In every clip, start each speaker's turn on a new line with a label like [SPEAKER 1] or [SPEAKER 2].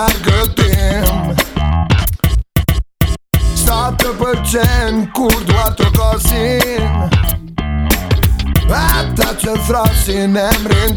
[SPEAKER 1] meargă timp Stată pe cen, curdu atrocosin Atace frații ne-mi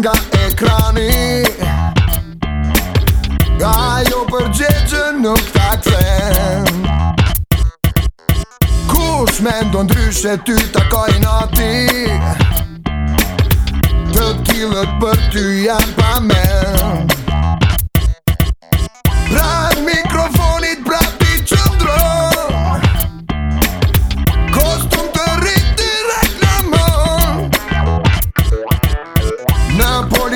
[SPEAKER 1] nga ekrani Ajo përgjegjë nuk ta kthen Kush me ndon dryshe ty ta në ti Të kilët për ty janë pa menë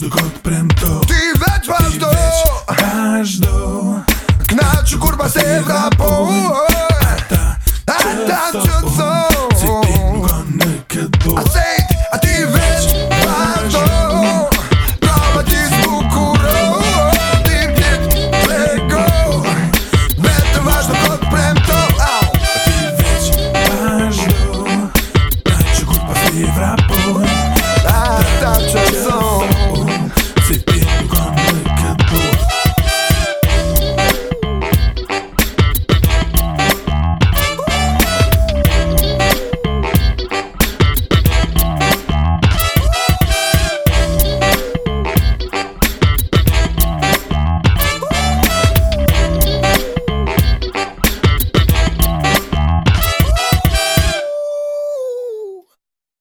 [SPEAKER 1] Nuk odh prem Ti veç pas do Ti veç pas do Në që kur pas e vrapun A ta qëtë ti nuk ondë këdo A ti veç pas do Kovatisë nuk uro Din kjetë preko Nuk Ti veç pas do Nuk odh prem to Në që kur pas e ta qëtë son